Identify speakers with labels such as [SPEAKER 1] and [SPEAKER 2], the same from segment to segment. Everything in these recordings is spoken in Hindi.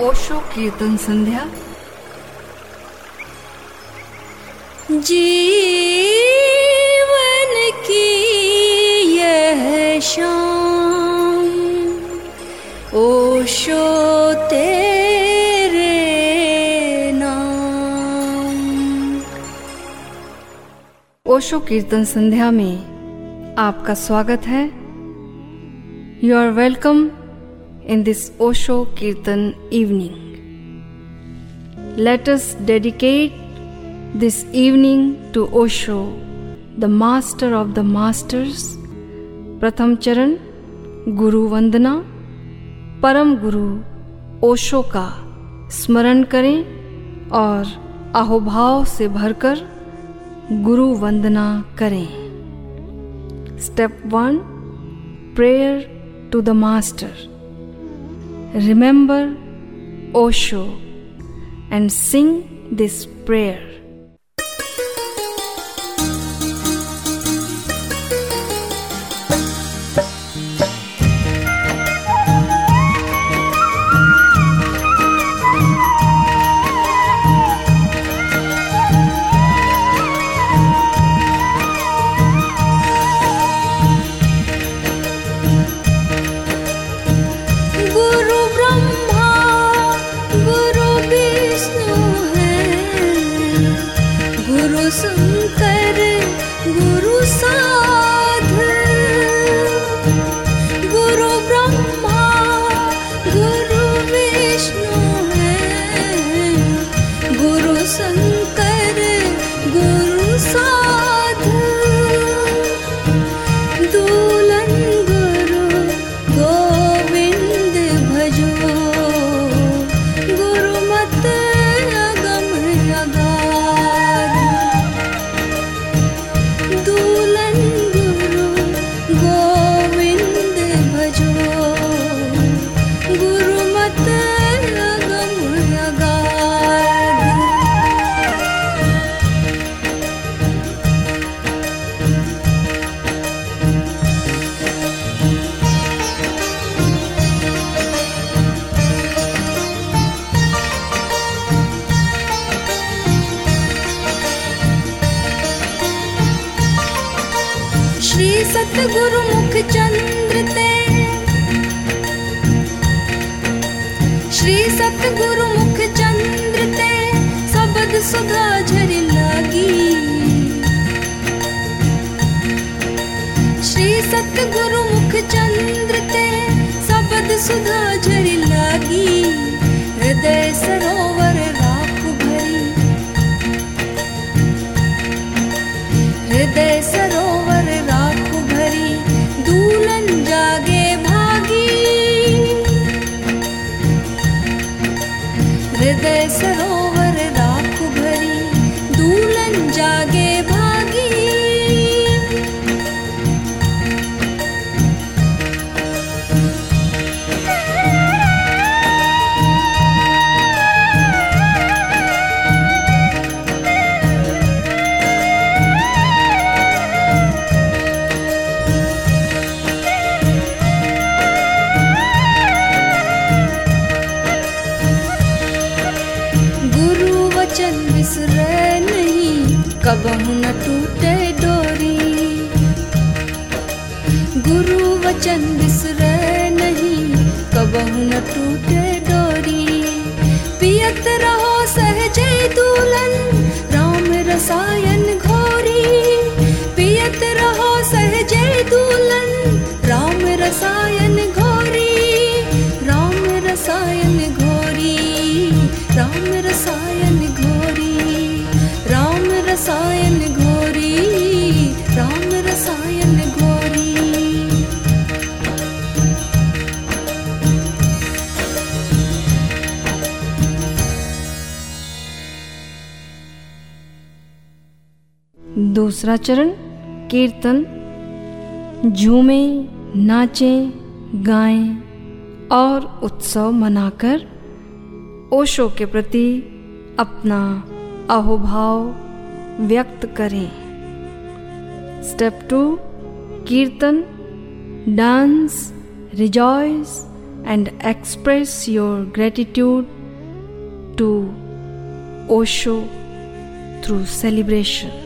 [SPEAKER 1] ओशो कीर्तन संध्या।
[SPEAKER 2] जीवन की यह शाम ओशो तेरे नाम।
[SPEAKER 1] ओशो कीर्तन संध्या में आपका स्वागत है। You are welcome in this Osho Kirtan evening. Let us dedicate this evening to Osho, the master of the masters. प्रथम चरण गुरु वंदना परम गुरु ओशो का स्मरण करें और अहोभाव से भरकर गुरु वंदना करें step one prayer to the master Remember Osho and sing this prayer. चरण, कीर्तन, झूमें, नाचें, गाएँ और उत्सव मनाकर ओशो के प्रति अपना अहोभाव व्यक्त करें step two, kirtan, dance, rejoice and express your gratitude to Osho through celebration.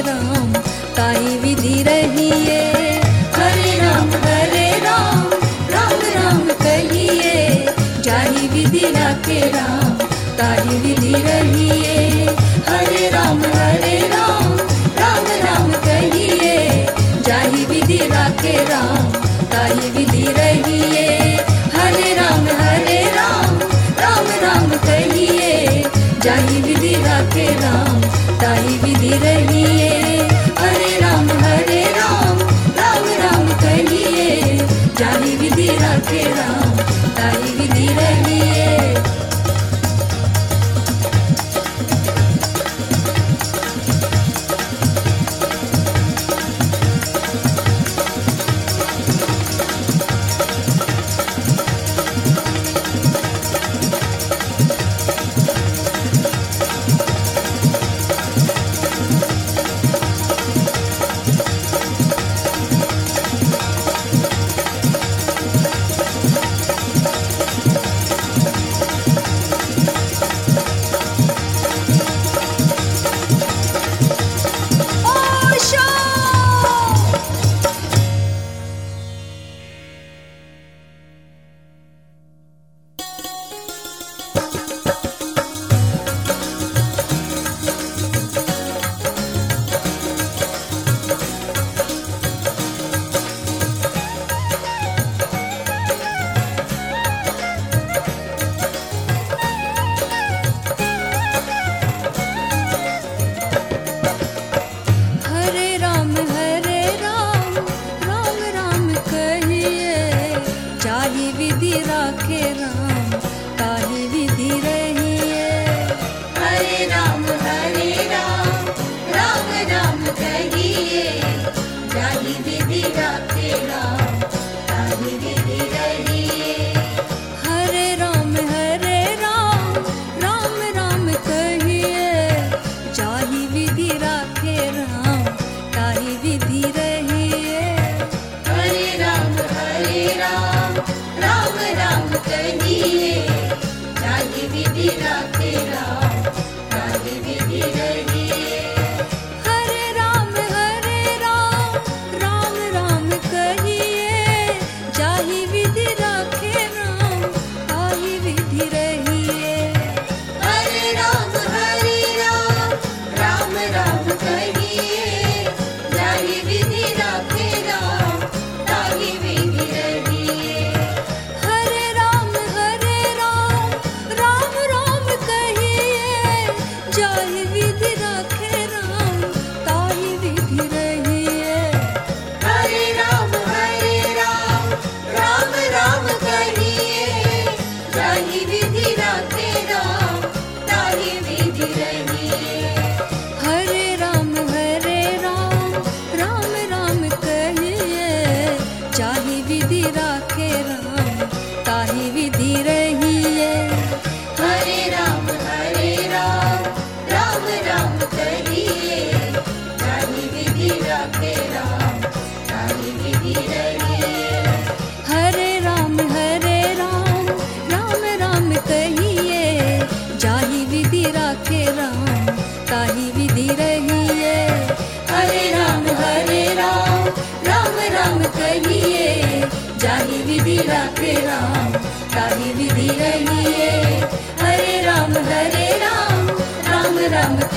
[SPEAKER 2] राम, ताई विधि रहिए। हरे राम हरे राम राम राम कहिए। जाही विधि राके राम, ताई विधि रहिए। हरे राम हरे राम राम राम कहिए। जाही विधि राके राम, ताई विधि विधि राखे राम ताई विधि रहिए। हरे राम हरे राम राम राम कहिए। जाही विधि राखे राम ताई विधि रहिए।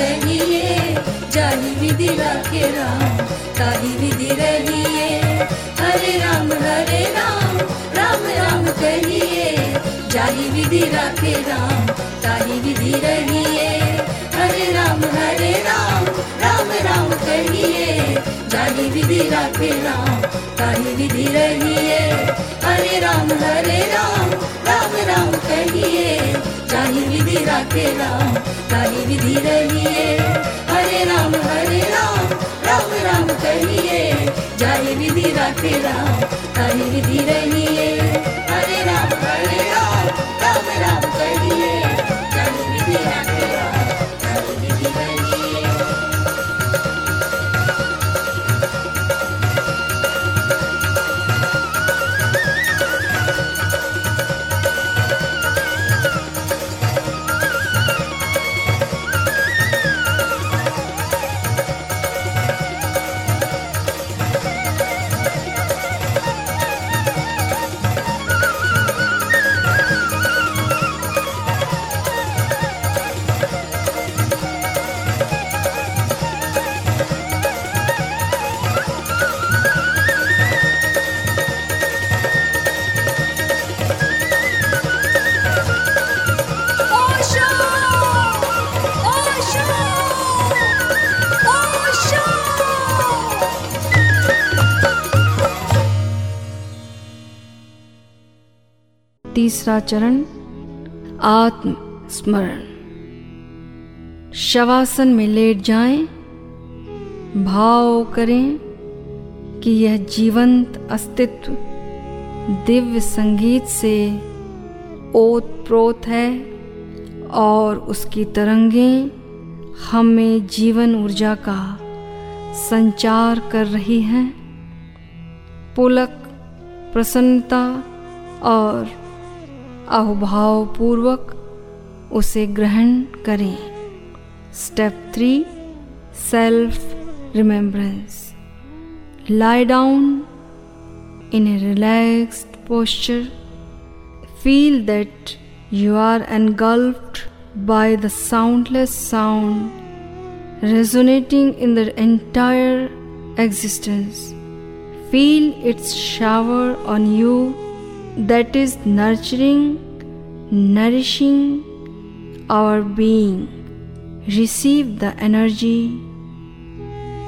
[SPEAKER 2] रहिए जाही विधि राखे राम, ताही विधि रहिए। हरे राम हरे राम राम राम कहिए, जाही विधि राखे राम, ताही विधि रहिए। हरे राम हरे राम राम राम कहिए, जाही विधि राखे राम, ताही विधि रहिए। हरे राम हरे राम राम राम कहिए जाहि विधि राखे राम ताहि विधि रहिए। हरे राम हरे राम राम राम कहिए। जाहि विधि राखे राम ताहि विधि रहिए। हरे राम हरे राम
[SPEAKER 1] तीसरा चरण आत्म स्मरण शवासन में लेट जाएँ, भाव करें कि यह जीवंत अस्तित्व दिव्य संगीत से ओत प्रोत है और उसकी तरंगें हमें जीवन ऊर्जा का संचार कर रही हैं। पुलक प्रसन्नता और अहुभाव पूर्वक उसे ग्रहण करें। Step three self remembrance lie down in a relaxed posture feel that you are engulf by the soundless sound resonating in the entire existence feel its shower on you that is nurturing, nourishing our being. Receive the energy.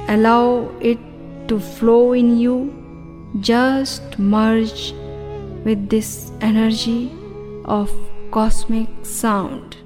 [SPEAKER 1] Allow it to flow in you. Just merge with this energy of cosmic sound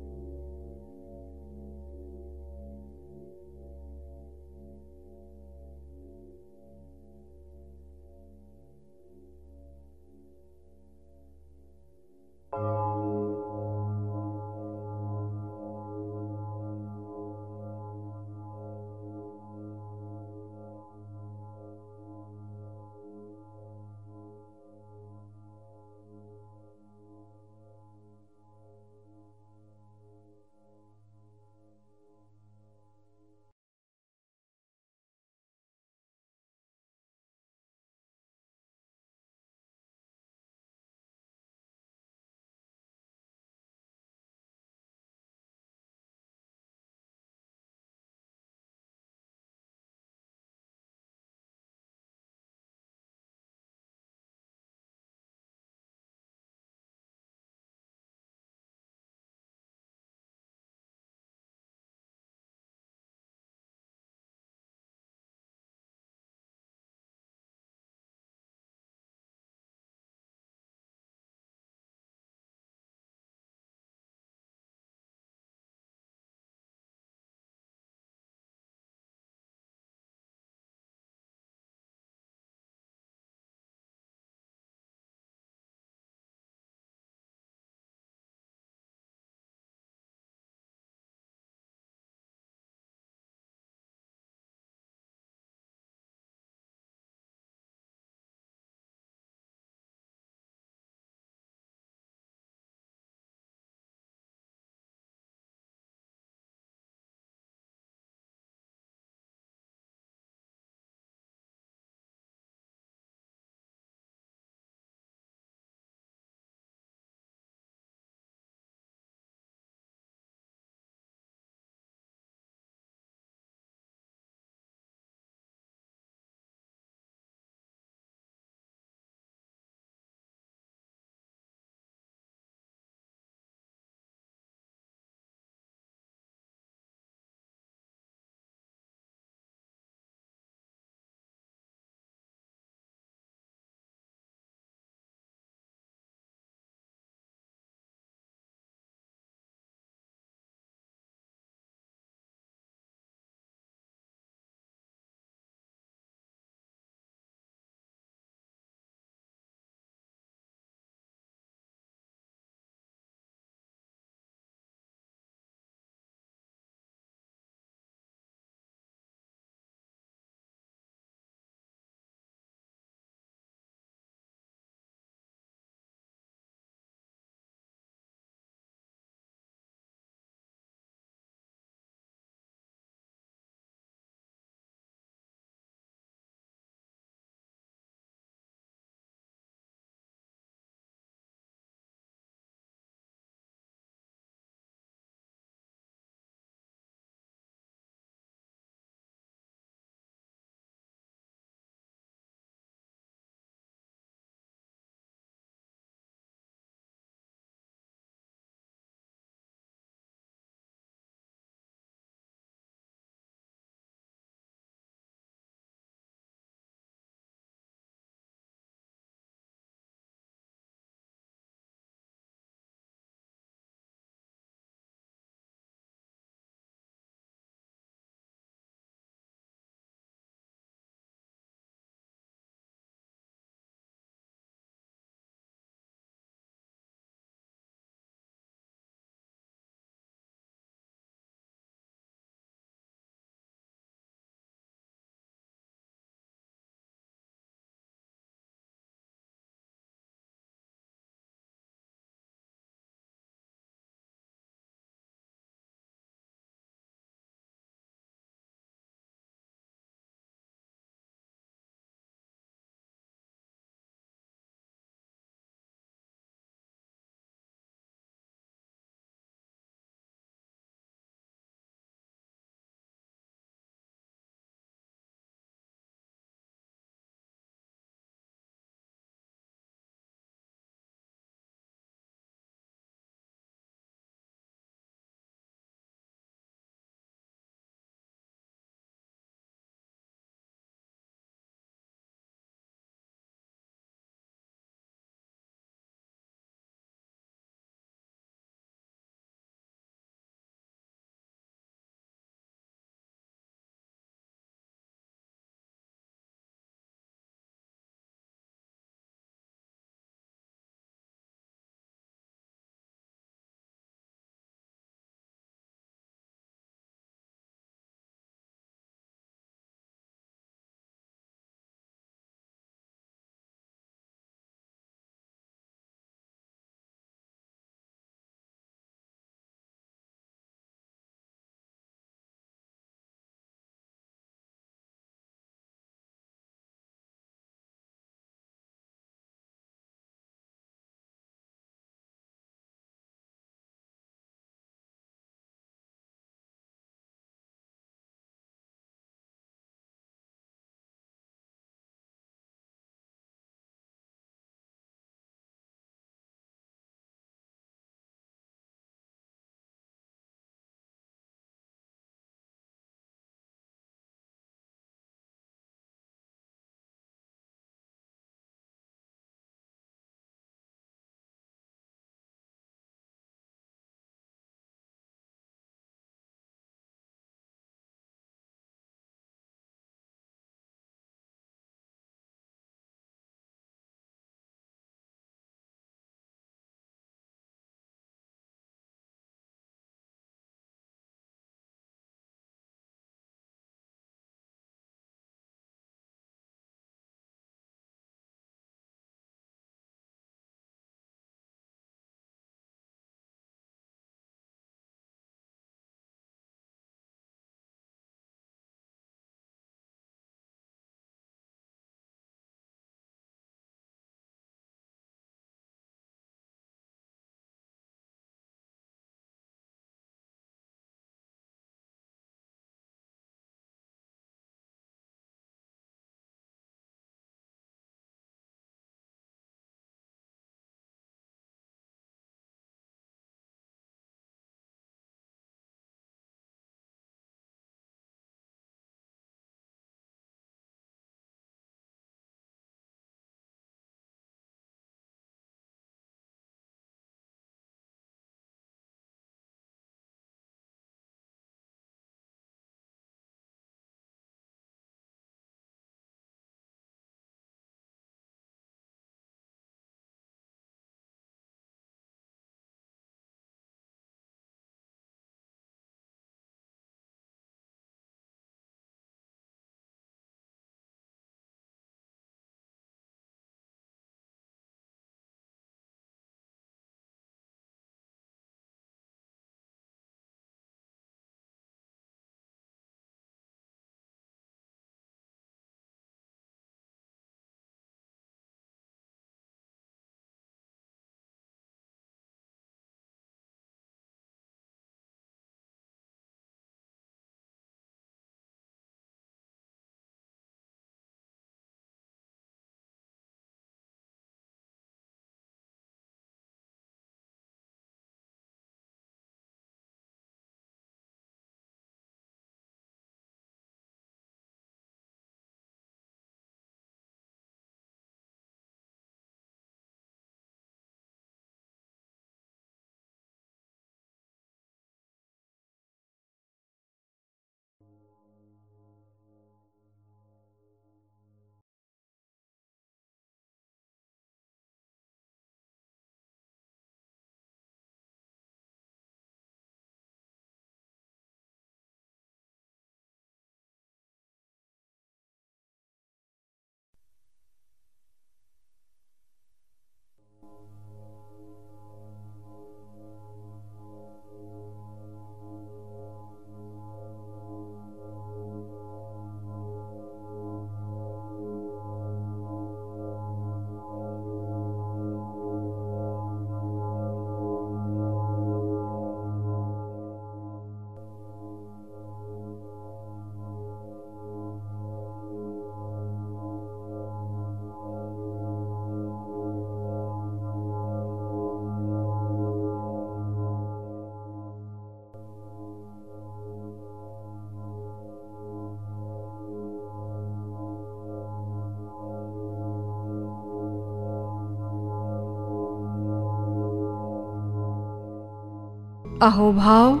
[SPEAKER 1] अहोभाव,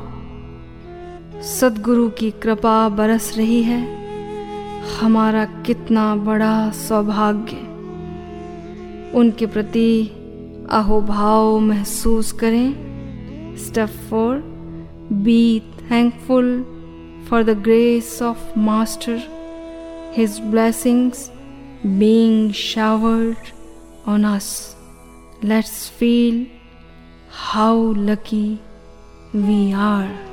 [SPEAKER 1] सदगुरु की कृपा बरस रही है। हमारा कितना बड़ा सौभाग्य। उनके प्रति अहोभाव महसूस करें। Step four be thankful for the grace of master his blessings being showered on us let's feel how lucky we are